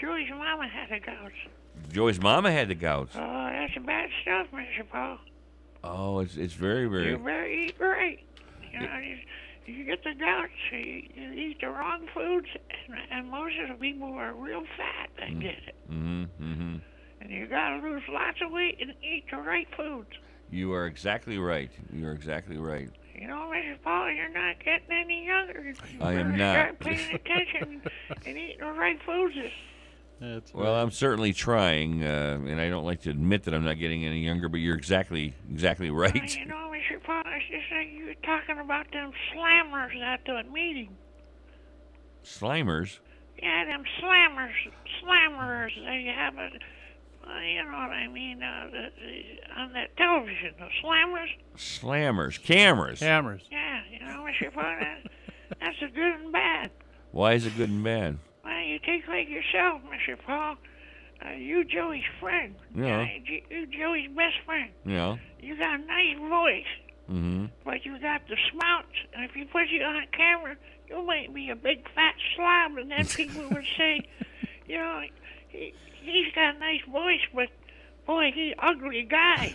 Joey's mama had the gout. Joey's mama had the gout. Oh, that's bad stuff, Mr. Paul. Oh, it's it's very very. You very. better eat right. You know, you, you get the gouts, you, you eat the wrong foods, and, and most of the people are real fat that get it. Mm-hmm, mm-hmm. And you gotta lose lots of weight and eat the right foods. You are exactly right. You are exactly right. You know, Mr. Paul, you're not getting any younger. You I am not. Start paying attention and eating the right foods. That's Well, I'm certainly trying, uh, and I don't like to admit that I'm not getting any younger. But you're exactly exactly Well, right. you know, what, Mr. Paul, it's just like you were talking about them slammers at the meeting. Slammers. Yeah, them slammers, slammers. They have a, uh, you know what I mean, uh, the, the, on that television, the slammers. Slammers. Cameras. Cameras. Yeah, you know, Mr. Paul, that, that's a good and bad. Why is it good and bad? Like yourself, Mr. Paul. Uh, you Joey's friend. Yeah. You, you Joey's best friend. You know. You got a nice voice, Mm-hmm. but you got the smouts. And if you put you on camera, you might be a big fat slob, and then people would say, you know, he, he's got a nice voice, but boy, he's an ugly guy.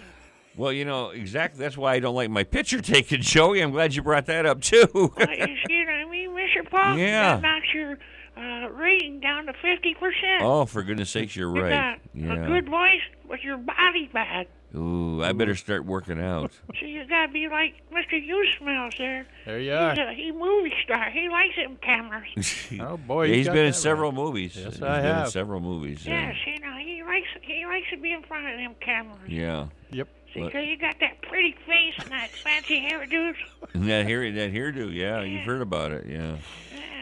Well, you know exactly. That's why I don't like my picture taken, Joey. I'm glad you brought that up too. Well, you see what I mean, Mr. Paul? Yeah. That knocks your uh, rating down to 50%. oh, for goodness sakes, you're right. you right. got Yeah. a good voice, but your body bad. Ooh, I better start working out. So you gotta be like Mr. You Smells there. There you He's are. a he movie star. He likes them cameras. Oh boy, Yeah, you he's been in several right. movies. Yes, He's I been in have. several movies. yeah. Yes, you know he likes he likes to be in front of them cameras. Yeah. Yep. See, Look. 'cause you got that pretty face and that fancy hairdo. And that hair, that hairdo. Yeah, you've heard about it. Yeah.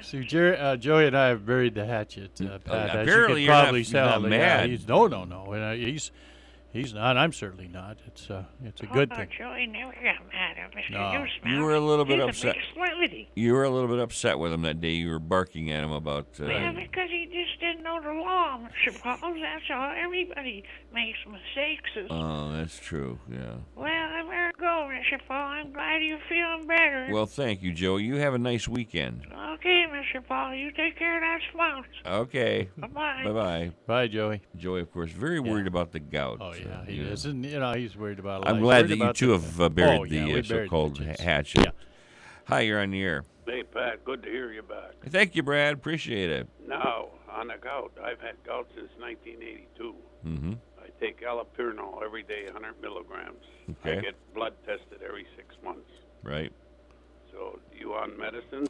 Yeah. See, Jerry, uh, Joey and I have buried the hatchet. Uh, Pat, as Mm, apparently you you're not- probably you're tell. not Yeah, mad. he's, no, no, no. And, uh, he's he's not. I'm certainly not. It's uh, it's a good oh, thing. Joey never got mad at Mr. No. You You were a little bit He's upset. A big celebrity. You were a little bit upset with him that day. You were barking at him about. Uh, Yeah, because he just didn't know the law, Mr. Paul. That's all. Everybody makes mistakes. Oh, that's true. Yeah. well, I better go, Mr. Paul. I'm glad you're feeling better. Well, thank you, Joey. You have a nice weekend. Okay, Mr. Paul, you take care of that spouse. Okay. Bye bye. Bye bye. Bye, Joey. Joey, of course, very worried about the gout. Oh yeah, uh, he yeah. is. And, you know, he's worried about. A lot. I'm glad that you about two the- have uh, buried Oh, yeah, the uh, so-called hatchets. hatchet. Yeah. Hi, you're on the air. Hey, Pat, good to hear you back. Thank you, Brad. Appreciate it. Now, on the gout, I've had gout since 1982. Mm-hmm. I take allopurinol every day, 100 milligrams. I get blood tested every six months. Right. So, you on medicine?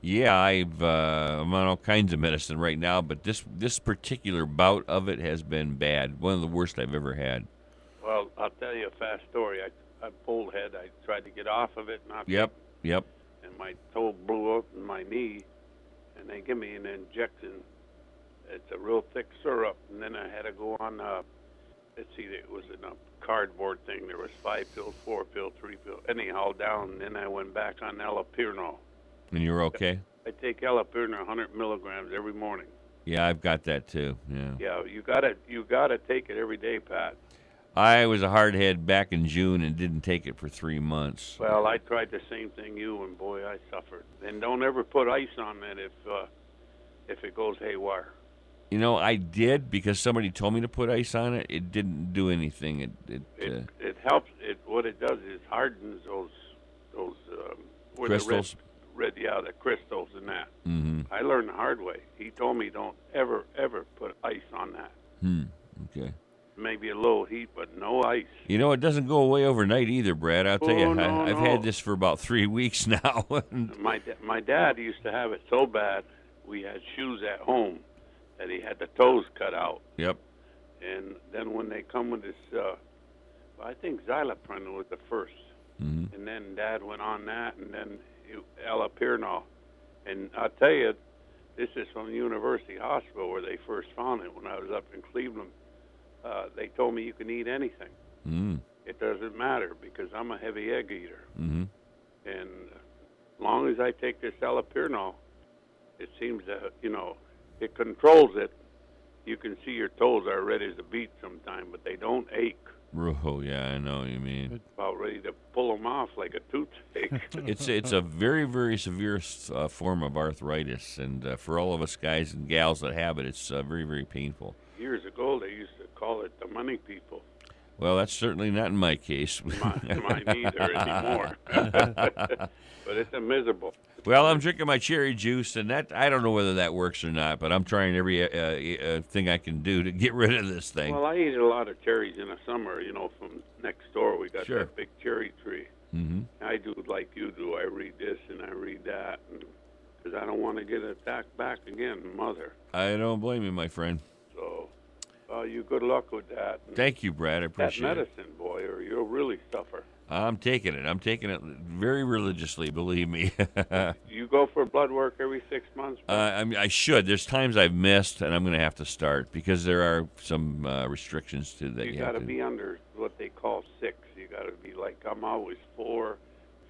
Yeah, I've uh, I'm on all kinds of medicine right now, but this this particular bout of it has been bad. One of the worst I've ever had. Well, I'll tell you a fast story. I, I pulled head. I tried to get off of it, not Yep. Yep. and my toe blew out in my knee, and they give me an injection. It's a real thick syrup, and then I had to go on. Uh, let's see, it was in a cardboard thing. There was five pills, four pills, three pills. Anyhow, down. And then I went back on allopurinol. And you're okay. I take allopurinol 100 milligrams every morning. Yeah, I've got that too. Yeah. Yeah, you gotta you gotta take it every day, Pat. I was a hardhead back in June and didn't take it for three months. Well, I tried the same thing you, and boy, I suffered. And don't ever put ice on it if uh, if it goes haywire. You know, I did because somebody told me to put ice on it. It didn't do anything. It, it, It uh, it helps. It what it does is hardens those those um, Crystals? The red, red, yeah, the crystals and that. hmm I learned the hard way. He told me don't ever ever put ice on that. Hmm. Okay. Maybe a little heat, but no ice. You know, it doesn't go away overnight either, Brad. I'll tell you, Oh, no, I, I've no. had this for about three weeks now. and- My my dad used to have it so bad. We had shoes at home that he had the toes cut out. yep. And then when they come with this, uh, I think Zyloprim was the 1st hmm and then Dad went on that, and then allopurinol. And I'll tell you, this is from the University Hospital where they first found it when I was up in Cleveland. Uh, they told me you can eat anything. Mm. It doesn't matter because I'm a heavy egg eater, hmm and as long as I take this allopurinol, it seems that you know it controls it. You can see your toes are red as a beet sometime, but they don't ache. Oh yeah, I know what you mean. About ready to pull them off like a toothache. It's it's a very very severe uh, form of arthritis, and uh, for all of us guys and gals that have it, it's uh, very very painful. Years ago, they used to call it the money people. Well, that's certainly not in my case. Mine neither anymore. but it's a miserable. well, I'm drinking my cherry juice, and that I don't know whether that works or not, but I'm trying every uh, uh, thing I can do to get rid of this thing. Well, I eat a lot of cherries in the summer. You know, from next door, we got Sure. that big cherry tree. hmm I do like you do. I read this and I read that, because I don't want to get attacked back again, mother. I don't blame you, my friend. So, uh, you good luck with that. And Thank you, Brad. I that appreciate it. medicine, boy, or you'll really suffer. I'm taking it. I'm taking it very religiously. Believe me. uh, You go for blood work every six months. bro? I mean, I should. There's times I've missed, and I'm going to have to start because there are some uh, restrictions to that. you you got to be under what they call six. You got to be like I'm always four,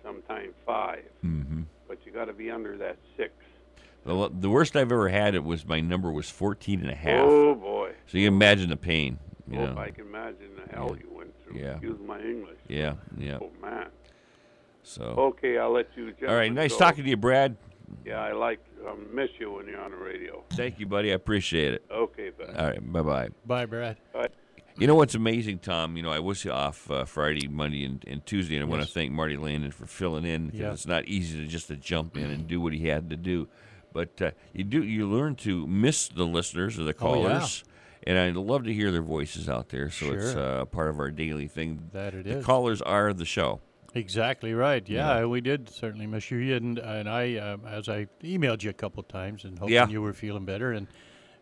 sometimes five, Mhm. but you got to be under that six. The, the worst I've ever had it was my number was 14 and a half. Oh boy! So you can imagine the pain. You Oh, know. I can imagine the hell you went through. Yeah. Excuse my English. Yeah, yeah. Oh man. So. Okay, I'll let you. All right, nice go. talking to you, Brad. Yeah, I like um, miss you when you're on the radio. Thank you, buddy. I appreciate it. Okay, bud. All right, bye bye. Bye, Brad. Bye. You know what's amazing, Tom? You know, I was off uh, Friday, Monday, and, and Tuesday, and I want to thank Marty Landon for filling in because Yeah. it's not easy to just to jump in and do what he had to do. But uh, you do you learn to miss the listeners or the callers. Oh, yeah. And I love to hear their voices out there. So it's Sure. uh, part of our daily thing. That it the is. callers are the show. Exactly right. Yeah, we did certainly miss you, and and I, um, as I emailed you a couple times, and hoping Yeah. you were feeling better and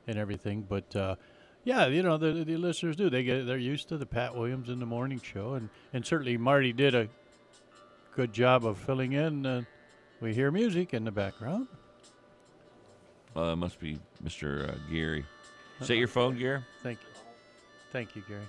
and everything. But uh, yeah, you know the the listeners do. They get they're used to the Pat Williams in the morning show, and and certainly Marty did a good job of filling in. Uh, we hear music in the background. Uh, it must be Mr. Uh, Gary. Is that your phone, Gary? Thank you, thank you, Gary.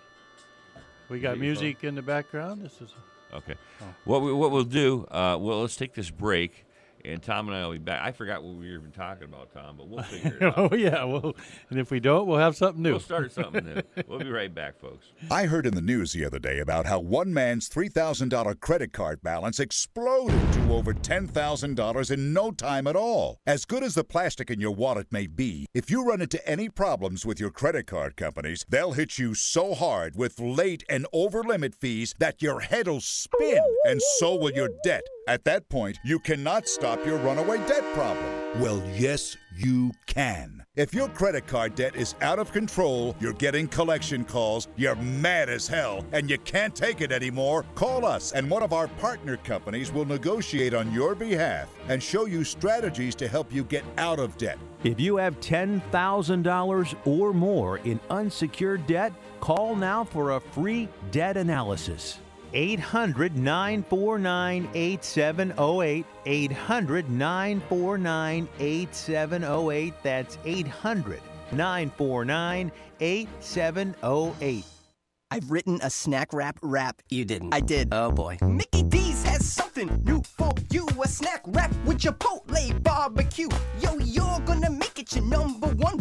We got your phone? music in the background. This is Okay. Oh. What we, what we'll do? Uh, well, let's take this break, and Tom and I will be back. I forgot what we were even talking about, Tom, but we'll figure it out. oh yeah. Well, and if we don't, we'll have something new. We'll start something new. We'll be right back, folks. I heard in the news the other day about how one man's $3,000 credit card balance exploded to over $10,000 in no time at all. As good as the plastic in your wallet may be, if you run into any problems with your credit card companies, they'll hit you so hard with late and over limit fees that your head'll spin, and so will your debt. At that point, you cannot stop your runaway debt problem. Well, yes, you can. If your credit card debt is out of control, you're getting collection calls, you're mad as hell, and you can't take it anymore, call us and one of our partner companies will negotiate on your behalf and show you strategies to help you get out of debt. If you have $10,000 or more in unsecured debt, call now for a free debt analysis. 800 949 8708. 800 949 8708. That's 800 949 8708. I've written a snack wrap rap. You didn't. I did. Oh boy. Mickey D's has something new for you. A snack wrap with Chipotle barbecue. Yo, you're gonna make it your number one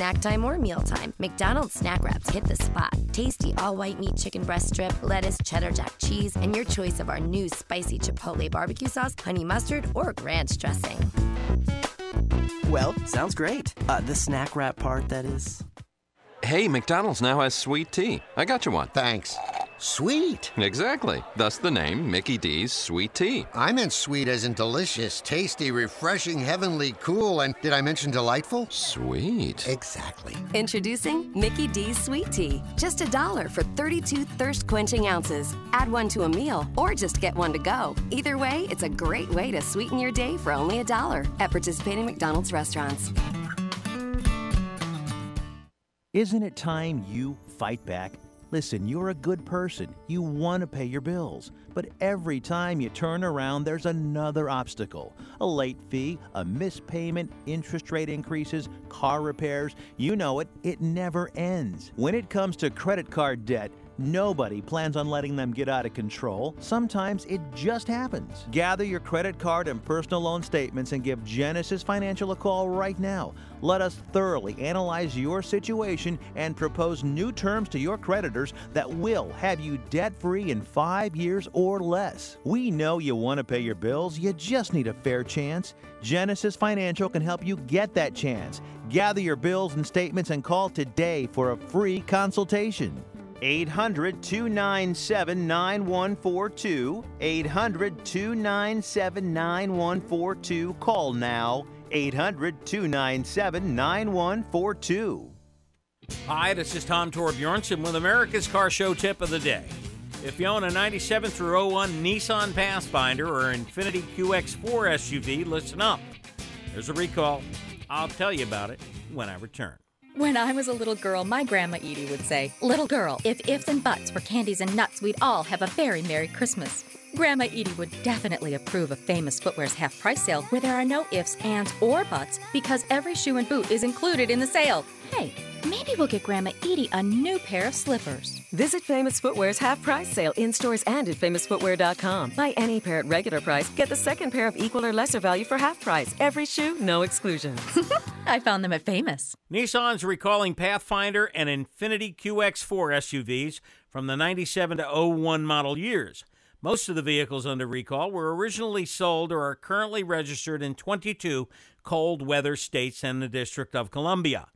Snack time or mealtime, McDonald's snack wraps hit the spot. Tasty all white meat chicken breast strip, lettuce, cheddar jack cheese, and your choice of our new spicy Chipotle barbecue sauce, honey mustard, or ranch dressing. Well, sounds great. Uh, the snack wrap part, that is. Hey, McDonald's now has sweet tea. I got you one. Thanks. Sweet. Exactly. Thus the name Mickey D's Sweet Tea. I meant sweet as in delicious, tasty, refreshing, heavenly, cool, and did I mention delightful? Sweet. Exactly. Introducing Mickey D's Sweet Tea. Just a dollar for 32 thirst quenching ounces. Add one to a meal or just get one to go. Either way, it's a great way to sweeten your day for only a dollar at participating McDonald's restaurants. Isn't it time you fight back? Listen, you're a good person. You want to pay your bills. But every time you turn around, there's another obstacle a late fee, a missed payment, interest rate increases, car repairs. You know it, it never ends. When it comes to credit card debt, Nobody plans on letting them get out of control. Sometimes it just happens. Gather your credit card and personal loan statements and give Genesis Financial a call right now. Let us thoroughly analyze your situation and propose new terms to your creditors that will have you debt free in five years or less. We know you want to pay your bills, you just need a fair chance. Genesis Financial can help you get that chance. Gather your bills and statements and call today for a free consultation. 800 297 9142. 800 297 9142. Call now. 800 297 9142. Hi, this is Tom Torbjornsen with America's Car Show tip of the day. If you own a 97 through 01 Nissan Pathfinder or Infiniti QX4 SUV, listen up. There's a recall. I'll tell you about it when I return. When I was a little girl, my grandma Edie would say, Little girl, if ifs and buts were candies and nuts, we'd all have a very Merry Christmas. Grandma Edie would definitely approve of Famous Footwear's half price sale where there are no ifs, ands, or buts because every shoe and boot is included in the sale. Hey, maybe we'll get Grandma Edie a new pair of slippers. Visit Famous Footwear's half price sale in stores and at famousfootwear.com. Buy any pair at regular price, get the second pair of equal or lesser value for half price. Every shoe, no exclusions. I found them at Famous. Nissan's recalling Pathfinder and Infiniti QX4 SUVs from the 97 to 01 model years. Most of the vehicles under recall were originally sold or are currently registered in 22 cold weather states and the District of Columbia.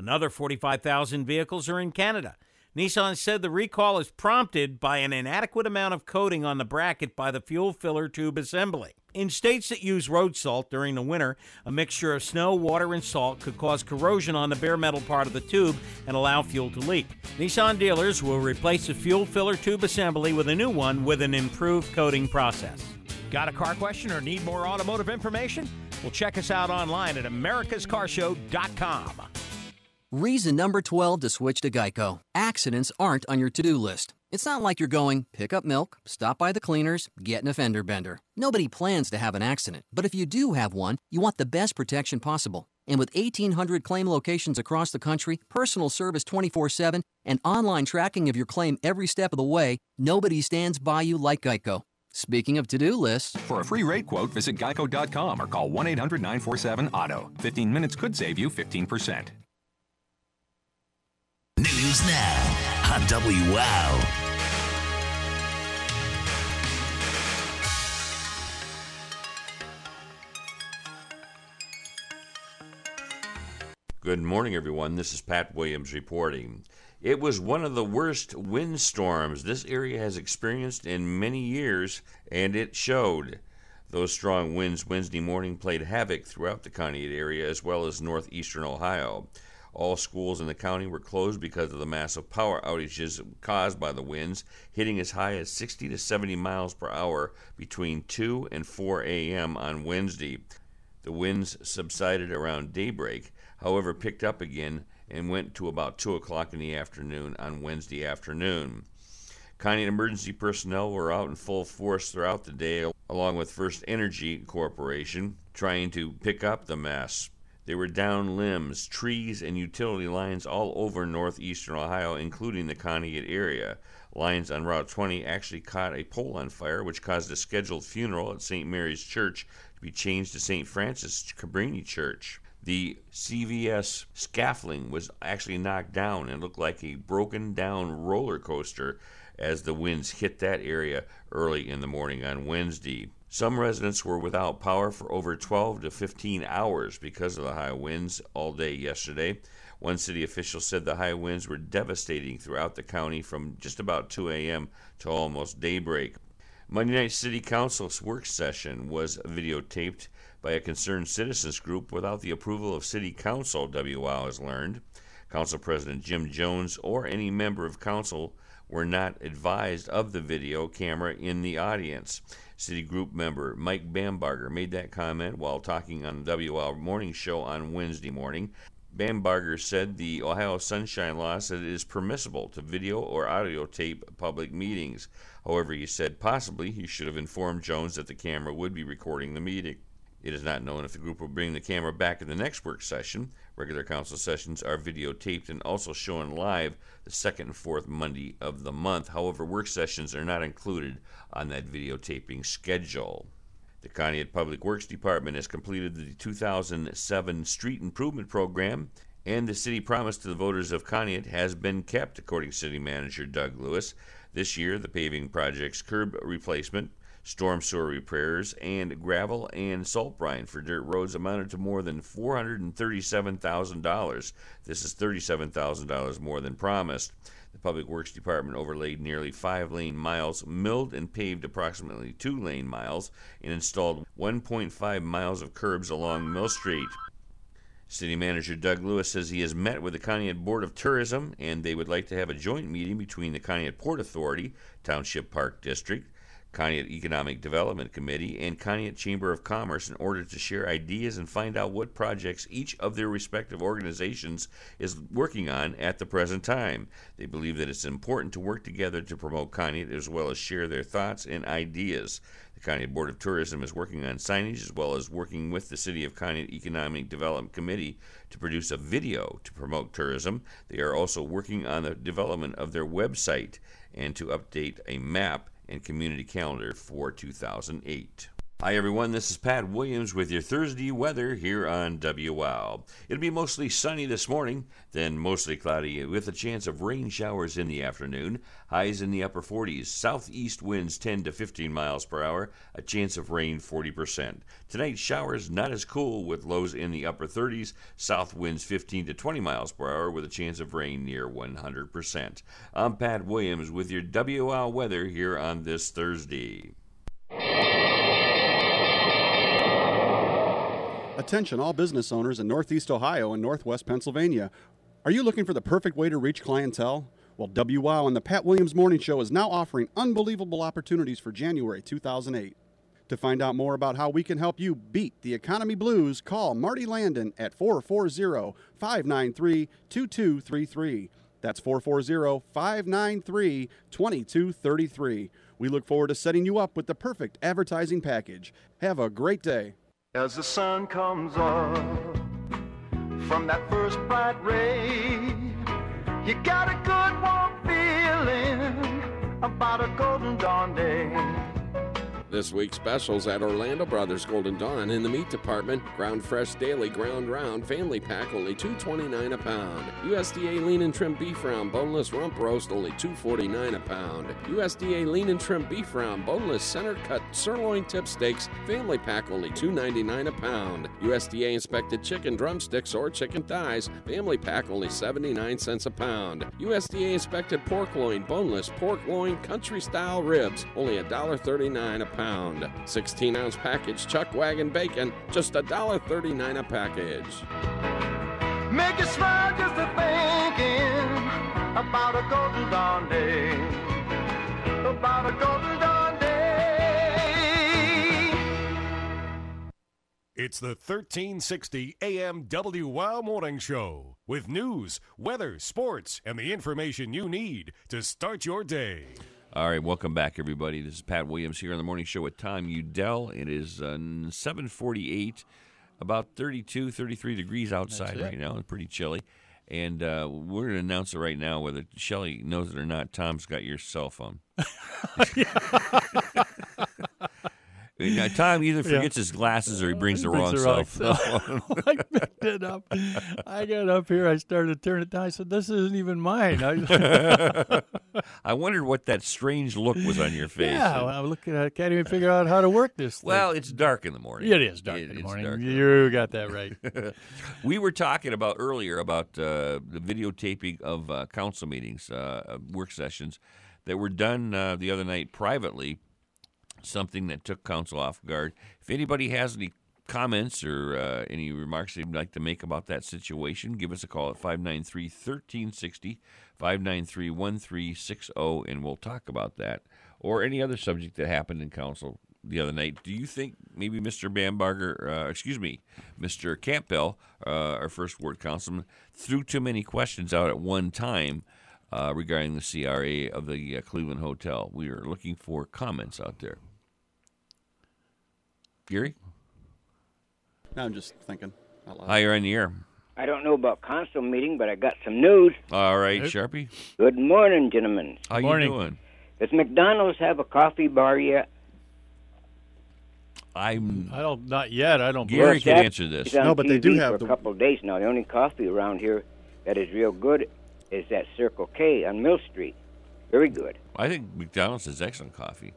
Another 45,000 vehicles are in Canada. Nissan said the recall is prompted by an inadequate amount of coating on the bracket by the fuel filler tube assembly. In states that use road salt during the winter, a mixture of snow, water, and salt could cause corrosion on the bare metal part of the tube and allow fuel to leak. Nissan dealers will replace the fuel filler tube assembly with a new one with an improved coating process. Got a car question or need more automotive information? Well, check us out online at americascarshow.com. Reason number 12 to switch to Geico. Accidents aren't on your to do list. It's not like you're going, pick up milk, stop by the cleaners, get an offender bender. Nobody plans to have an accident, but if you do have one, you want the best protection possible. And with 1,800 claim locations across the country, personal service 24 7, and online tracking of your claim every step of the way, nobody stands by you like Geico. Speaking of to do lists, For a free rate quote, visit geico.com or call 1 800 947 AUTO. 15 minutes could save you 15%. News now on WOW. Good morning, everyone. This is Pat Williams reporting. It was one of the worst windstorms this area has experienced in many years, and it showed. Those strong winds Wednesday morning played havoc throughout the Conneaut area as well as northeastern Ohio. All schools in the county were closed because of the massive power outages caused by the winds, hitting as high as 60 to 70 miles per hour between 2 and 4 a.m. on Wednesday. The winds subsided around daybreak, however, picked up again and went to about 2 o'clock in the afternoon on Wednesday afternoon. County emergency personnel were out in full force throughout the day, along with First Energy Corporation, trying to pick up the mess. They were down limbs, trees, and utility lines all over northeastern Ohio, including the Conneaut area. Lines on Route 20 actually caught a pole on fire, which caused a scheduled funeral at St. Mary's Church to be changed to St. Frances Cabrini Church. The CVS scaffolding was actually knocked down and looked like a broken down roller coaster as the winds hit that area early in the morning on Wednesday. Some residents were without power for over 12 to 15 hours because of the high winds all day yesterday. One city official said the high winds were devastating throughout the county from just about 2 a.m. to almost daybreak. Monday night city council's work session was videotaped by a concerned citizens group without the approval of city council, WOW has learned. Council President Jim Jones or any member of council were not advised of the video camera in the audience. City Group member Mike Bambarger made that comment while talking on the WL Morning Show on Wednesday morning. Bambarger said the Ohio Sunshine Law said it is permissible to video or audio tape public meetings. However, he said possibly he should have informed Jones that the camera would be recording the meeting. It is not known if the group will bring the camera back in the next work session. Regular council sessions are videotaped and also shown live the second and fourth Monday of the month. However, work sessions are not included on that videotaping schedule. The Conneaut Public Works Department has completed the 2007 Street Improvement Program, and the city promise to the voters of Conneaut has been kept, according to City Manager Doug Lewis. This year, the paving project's curb replacement, storm sewer repairs, and gravel and salt brine for dirt roads amounted to more than $437,000. This is $37,000 more than promised. The Public Works Department overlaid nearly five lane miles, milled and paved approximately two lane miles, and installed 1.5 miles of curbs along Mill Street. City Manager Doug Lewis says he has met with the Conneaut Board of Tourism and they would like to have a joint meeting between the Conneaut Port Authority, Township Park District, Conneaut Economic Development Committee, and Conneaut Chamber of Commerce in order to share ideas and find out what projects each of their respective organizations is working on at the present time. They believe that it's important to work together to promote Conneaut as well as share their thoughts and ideas. The Conneaut Board of Tourism is working on signage as well as working with the City of Conneaut Economic Development Committee to produce a video to promote tourism. They are also working on the development of their website and to update a map and community calendar for 2008. Hi everyone, this is Pat Williams with your Thursday weather here on WOW. It'll be mostly sunny this morning, then mostly cloudy with a chance of rain showers in the afternoon. Highs in the upper 40s, southeast winds 10 to 15 miles per hour, a chance of rain 40%. Tonight showers not as cool with lows in the upper 30s, south winds 15 to 20 miles per hour with a chance of rain near 100%. I'm Pat Williams with your WOW weather here on this Thursday. Attention, all business owners in Northeast Ohio and Northwest Pennsylvania. Are you looking for the perfect way to reach clientele? Well, WOW and the Pat Williams Morning Show is now offering unbelievable opportunities for January 2008. To find out more about how we can help you beat the economy blues, call Marty Landon at 440 593 2233. That's 440 593 2233. We look forward to setting you up with the perfect advertising package. Have a great day. As the sun comes up from that first bright ray, you got a good warm feeling about a golden dawn day. This week's specials at Orlando Brothers Golden Dawn in the meat department. Ground fresh daily ground round family pack only $2.29 a pound. USDA lean and trim beef round boneless rump roast only $2.49 a pound. USDA lean and trim beef round boneless center cut sirloin tip steaks family pack only $2.99 a pound. USDA inspected chicken drumsticks or chicken thighs family pack only 79 cents a pound. USDA inspected pork loin boneless pork loin country style ribs only $1.39 a pound. 16 ounce package chuck wagon bacon, just $1.39 a package. Make you smile just a thinking about a golden dawn day. About a golden dawn day. It's the 1360 AM WOW Morning Show with news, weather, sports, and the information you need to start your day. All right, welcome back, everybody. This is Pat Williams here on the morning show with Tom Udell. It is uh, 748, about 32, 33 degrees outside right now. It's pretty chilly. And uh, we're going to announce it right now, whether Shelly knows it or not. Tom's got your cell phone. Tom either Yeah. forgets his glasses or he brings the Brings wrong wrong I picked it up. I got up here. I started to turn it down. I said, "This isn't even mine." I, I wondered what that strange look was on your face. yeah, well, I'm looking. I can't even figure out how to work this. Thing. Well, it's dark in the morning. It is dark It- in the morning. dark You got that right. we were talking about earlier about uh, the videotaping of uh, council meetings, uh, uh, work sessions that were done uh, the other night privately. Something that took council off guard. If anybody has any comments or uh, any remarks they'd like to make about that situation, give us a call at 593 1360, 593 1360, and we'll talk about that or any other subject that happened in council the other night. Do you think maybe Mr. Bambarger, uh, excuse me, Mr. Campbell, uh, our first ward councilman, threw too many questions out at one time uh, regarding the CRA of the uh, Cleveland Hotel? We are looking for comments out there. Gary? I'm just thinking. Out loud. Hi, you're on the air. I don't know about council meeting, but I got some news. All right, Sharpie. Good morning, gentlemen. How you doing? Does McDonald's have a coffee bar yet? I'm. I don't. Not yet. I don't. Gary Well, could Seth, answer this. he's on No, but they do have for the- a couple of days now. The only coffee around here that is real good is that Circle K on Mill Street. Very good. I think McDonald's has excellent coffee.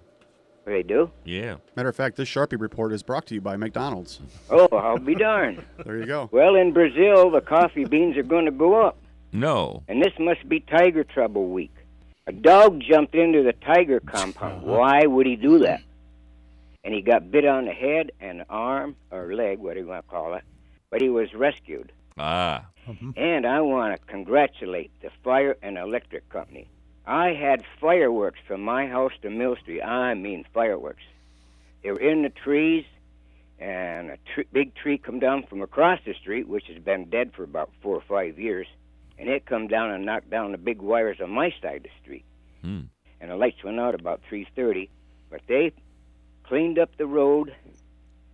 They do. Yeah. Matter of fact, this Sharpie report is brought to you by McDonald's. Oh, I'll be darned. There you go. Well, in Brazil, the coffee beans are going to go up, No. and this must be tiger trouble week. A dog jumped into the tiger compound. Why would he do that? And he got bit on the head and arm or leg, whatever you want to call it? But he was rescued. Ah. And I want to congratulate the fire and electric company. I had fireworks from my house to Mill Street. I mean fireworks. They were in the trees, and a tr- big tree come down from across the street, which has been dead for about four or five years, and it come down and knocked down the big wires on my side of the street. Hmm. And the lights went out about 3:30, but they cleaned up the road,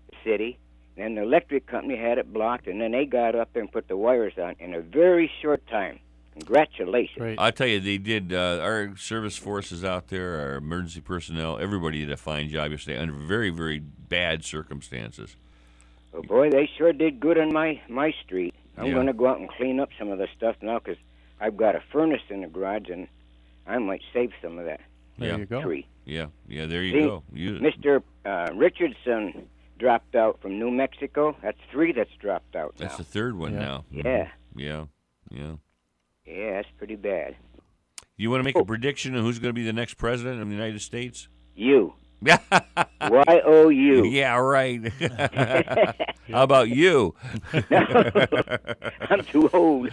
the city. and the electric company had it blocked, and then they got up there and put the wires on in a very short time. Congratulations. Right. I tell you, they did. Uh, our service forces out there, our emergency personnel, everybody did a fine job yesterday under very, very bad circumstances. Oh boy, they sure did good on my my street. I'm Yeah. going to go out and clean up some of the stuff now because I've got a furnace in the garage, and I might save some of that There yeah. tree. Yeah, yeah. There you See, go. You, Mr. Uh, Richardson dropped out from New Mexico. That's three that's dropped out That's the third one now. Yeah. Yeah. Yeah. Yeah, that's pretty bad. You want to make Oh. a prediction of who's going to be the next president of the United States? You. Y O U. Yeah, right. How about you? no, I'm too old.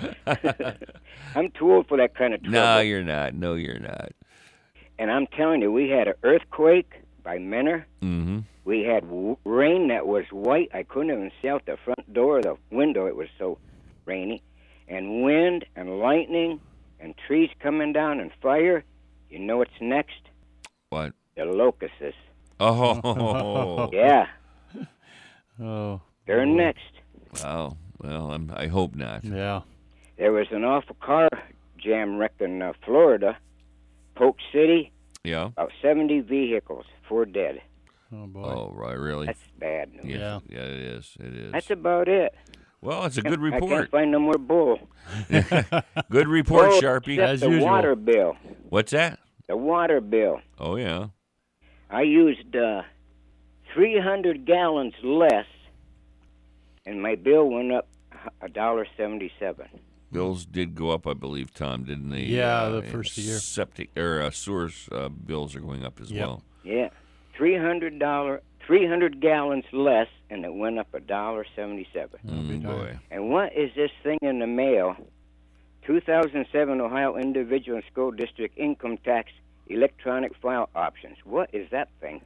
I'm too old for that kind of trouble. no, you're not. No, you're not. And I'm telling you, we had an earthquake by Menor. Mm-hmm. We had w- rain that was white. I couldn't even see out the front door of the window. It was so rainy. And wind and lightning and trees coming down and fire. You know what's next? What? The locusts. Oh. Yeah, Oh. they're next. Wow. Well, I'm, I hope not. Yeah. There was an awful car jam wreck in uh, Florida, Polk City. Yeah. About 70 vehicles, four dead. Oh boy. Oh, right. Really? That's bad news. yeah. Yeah. It is. It is. That's about it. Well, it's a good report. I can't find no more bull. good report, Oh, Sharpie. except the water bill. What's that? The water bill. Oh yeah. I used uh, 300 gallons less, and my bill went up a dollar seventy-seven. Bills did go up, I believe, Tom, didn't they? Yeah, Uh, the first of the year. Septic or uh, sewers uh, bills are going up as Yep. well. Yeah, three hundred dollar, three hundred gallons less, and it went up a dollar seventy-seven. Mm, boy. And what is this thing in the mail? 2007 Ohio Individual and School District Income Tax Electronic File Options. What is that thing?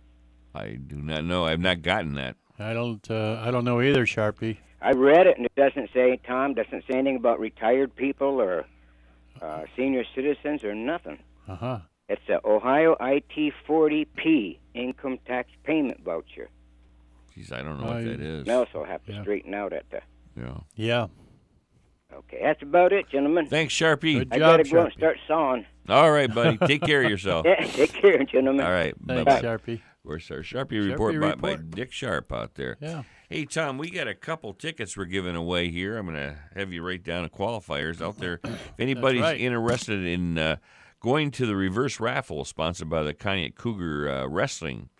I do not know. I've not gotten that. I don't. Uh, I don't know either, Sharpie. I read it, and it doesn't say, Tom, doesn't say anything about retired people or uh, senior citizens or nothing. Uh huh. It's the Ohio IT 40P income tax payment voucher. Jeez, I don't know what that is. Mel's will have to Yeah. straighten out at the. Yeah. Yeah. Okay, that's about it, gentlemen. Thanks, Sharpie. Good I job, gotta go and start sawing. All right, buddy. Take care of yourself. Yeah, take care, gentlemen. All right. Thanks, bye-bye. Sharpie. Where's our Sharpie report, By, by. Dick Sharp out there? Yeah. Hey, Tom, we got a couple tickets we're giving away here. I'm going to have you write down the qualifiers out there. If anybody's right. interested in uh, going to the reverse raffle sponsored by the Pontiac Cougar uh, Wrestling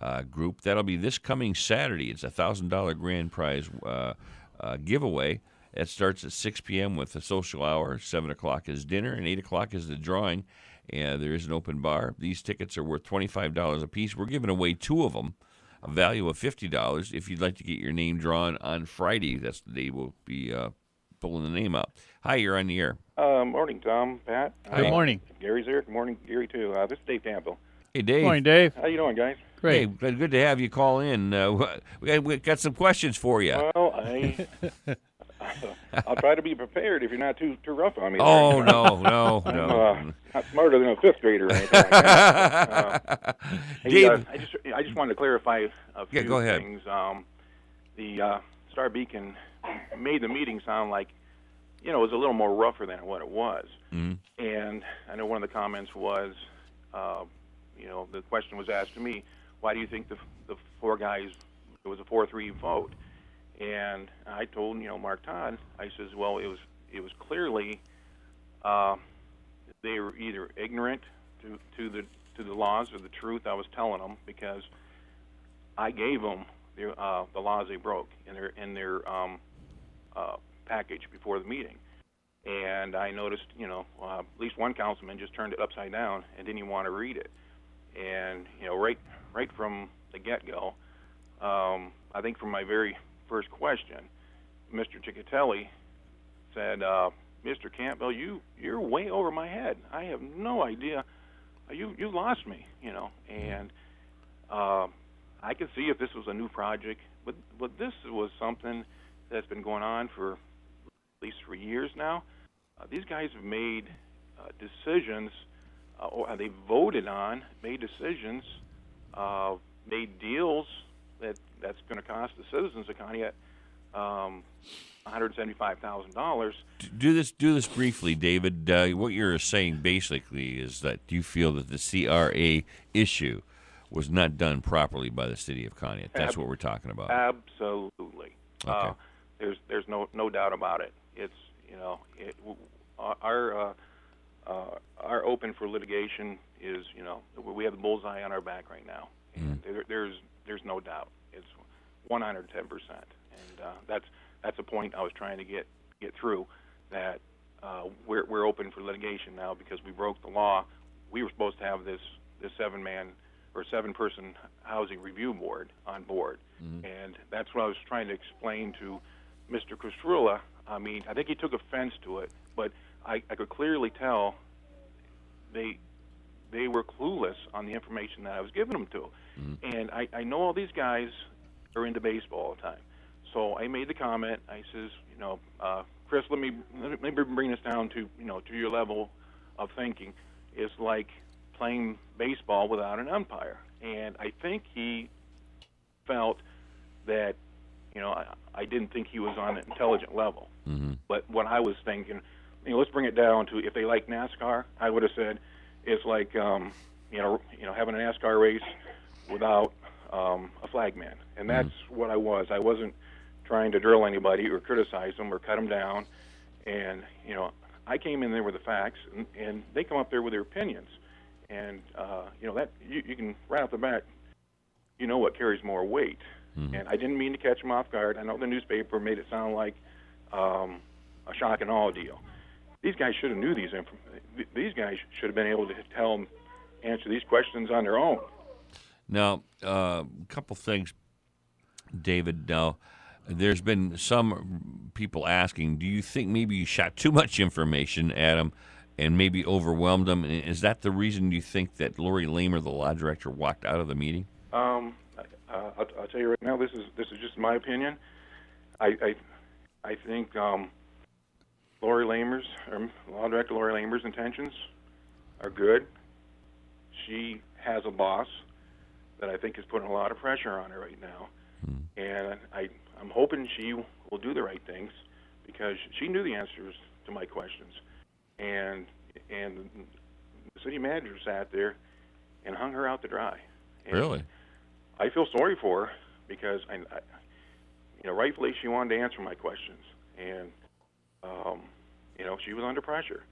uh, Group, that'll be this coming Saturday. It's a $1,000 grand prize uh, uh, giveaway. It starts at 6 p.m. with a social hour. 7 o'clock is dinner, and 8 o'clock is the drawing. And there is an open bar. These tickets are worth $25 a piece. We're giving away two of them, a value of $50. If you'd like to get your name drawn on Friday, that's the day we'll be uh, pulling the name out. Hi, you're on the air. Uh, morning, Tom, Pat. Good Uh, morning. Gary's here. Good morning, Gary, too. Uh, this is Dave Campbell. Hey, Dave. Morning, Dave. How you doing, guys? Great. Hey, good good to have you call in. Uh, we, got, we got some questions for you. Well, I, I'll try to be prepared if you're not too too rough on me. there. Oh, no, no, I'm, no. Uh, not smarter than a fifth grader or anything like that. Uh, hey, Dave. uh, I just I just wanted to clarify a few Yeah, go ahead. things. Um, the uh, Star Beacon made the meeting sound like, you know, it was a little more rougher than what it was. Mhm. And I know one of the comments was, uh, you know, the question was asked to me, why do you think the the four guys it was a four-three vote? And I told you know Mark Todd, I says, well, it was it was clearly uh, they were either ignorant to to the to the laws or the truth I was telling them because I gave them the uh, the laws they broke in their in their um, uh, package before the meeting, and I noticed you know uh, at least one councilman just turned it upside down and didn't even want to read it, and you know right right from the get go, um, I think from my very first question, Mr. Ciccatelli said, uh, "Mr. Campbell, you you're way over my head. I have no idea. You you lost me, you know." And uh, I could see if this was a new project, but but this was something that's been going on for least three years now. Uh, these guys have made uh, decisions, uh, or they voted on, made decisions, uh, made deals that that's going to cost the citizens of Conneaut um, $175,000. do this do this briefly, David. Uh, what you're saying basically is that you feel that the CRA issue was not done properly by the city of Conneaut. That's Ab- what we're talking about. Absolutely. Uh, Okay. there's there's no no doubt about it. It's you know it, our uh, uh, our open for litigation is you know we have the bullseye on our back right now. And there, there's there's no doubt. It's 110 percent, and uh, that's that's a point I was trying to get get through. That uh, we're we're open for litigation now because we broke the law. We were supposed to have this this seven man or seven person housing review board on board, and that's what I was trying to explain to Mr. Kustrula. I mean, I think he took offense to it, but I, I could clearly tell they they were clueless on the information that I was giving them to. And I, I know all these guys are into baseball all the time. So I made the comment. I says, you know, uh, Chris, let me let me bring this down to you know to your level of thinking. It's like playing baseball without an umpire. And I think he felt that you know I, I didn't think he was on an intelligent level. Mm-hmm. But what I was thinking, you know, let's bring it down to if they like NASCAR, I would have said it's like um, you know, you know, having a NASCAR race without um, a flagman, and that's what I was. I wasn't trying to drill anybody or criticize them or cut them down, and you know, I came in there with the facts, and, and they come up there with their opinions, and uh, you know that you, you can right off the bat, you know what carries more weight. And I didn't mean to catch them off guard. I know the newspaper made it sound like um, a shock and awe deal. These guys should have knew these. Inf- these guys should have been able to tell them, answer these questions on their own. Now, uh, a couple things, David. Now, there's been some people asking, do you think maybe you shot too much information at them and maybe overwhelmed them? Is that the reason you think that Lori Lamer, the law director, walked out of the meeting? Um, uh, I'll, I'll tell you right now. This is this is just my opinion. I I, I think um, Lori Lamer's, or Law Director Lori Lamer's intentions are good. She has a boss that I think is putting a lot of pressure on her right now, and I I'm hoping she will do the right things because she knew the answers to my questions, and and the city manager sat there and hung her out to dry. And Really? I feel sorry for her because I, I you know, rightfully she wanted to answer my questions, and um, you know, she was under pressure.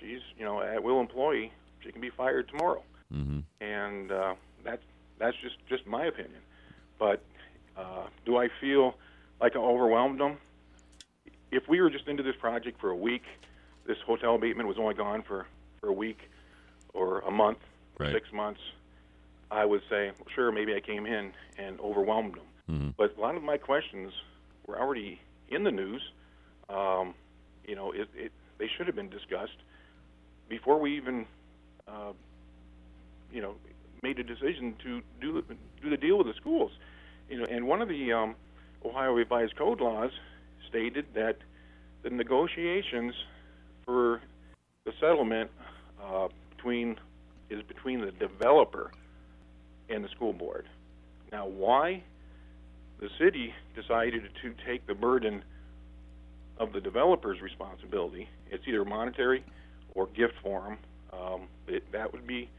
She's, you know, at will employee. She can be fired tomorrow, Mm-hmm. and uh, that's that's just just my opinion. But uh, do I feel like I overwhelmed them? If we were just into this project for a week, this hotel abatement was only gone for for a week or a month, Right. six months. I would say, well, sure, maybe I came in and overwhelmed them. Mm-hmm. But a lot of my questions were already in the news. Um, you know, it, it, they should have been discussed before we even, uh, you know, made a decision to do the, do the deal with the schools. You know, and one of the um, Ohio Revised Code laws stated that the negotiations for the settlement uh, between is between the developer and the school board. Now, why the city decided to take the burden of the developer's responsibility. It's either monetary or gift form. Um, it, that would be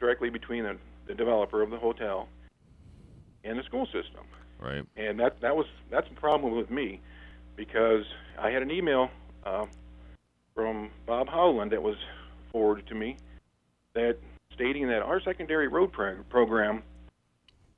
directly between the, the developer of the hotel and the school system. Right. And that that was that's a problem with me because I had an email uh, from Bob Howland that was forwarded to me that stating that our secondary road pro- program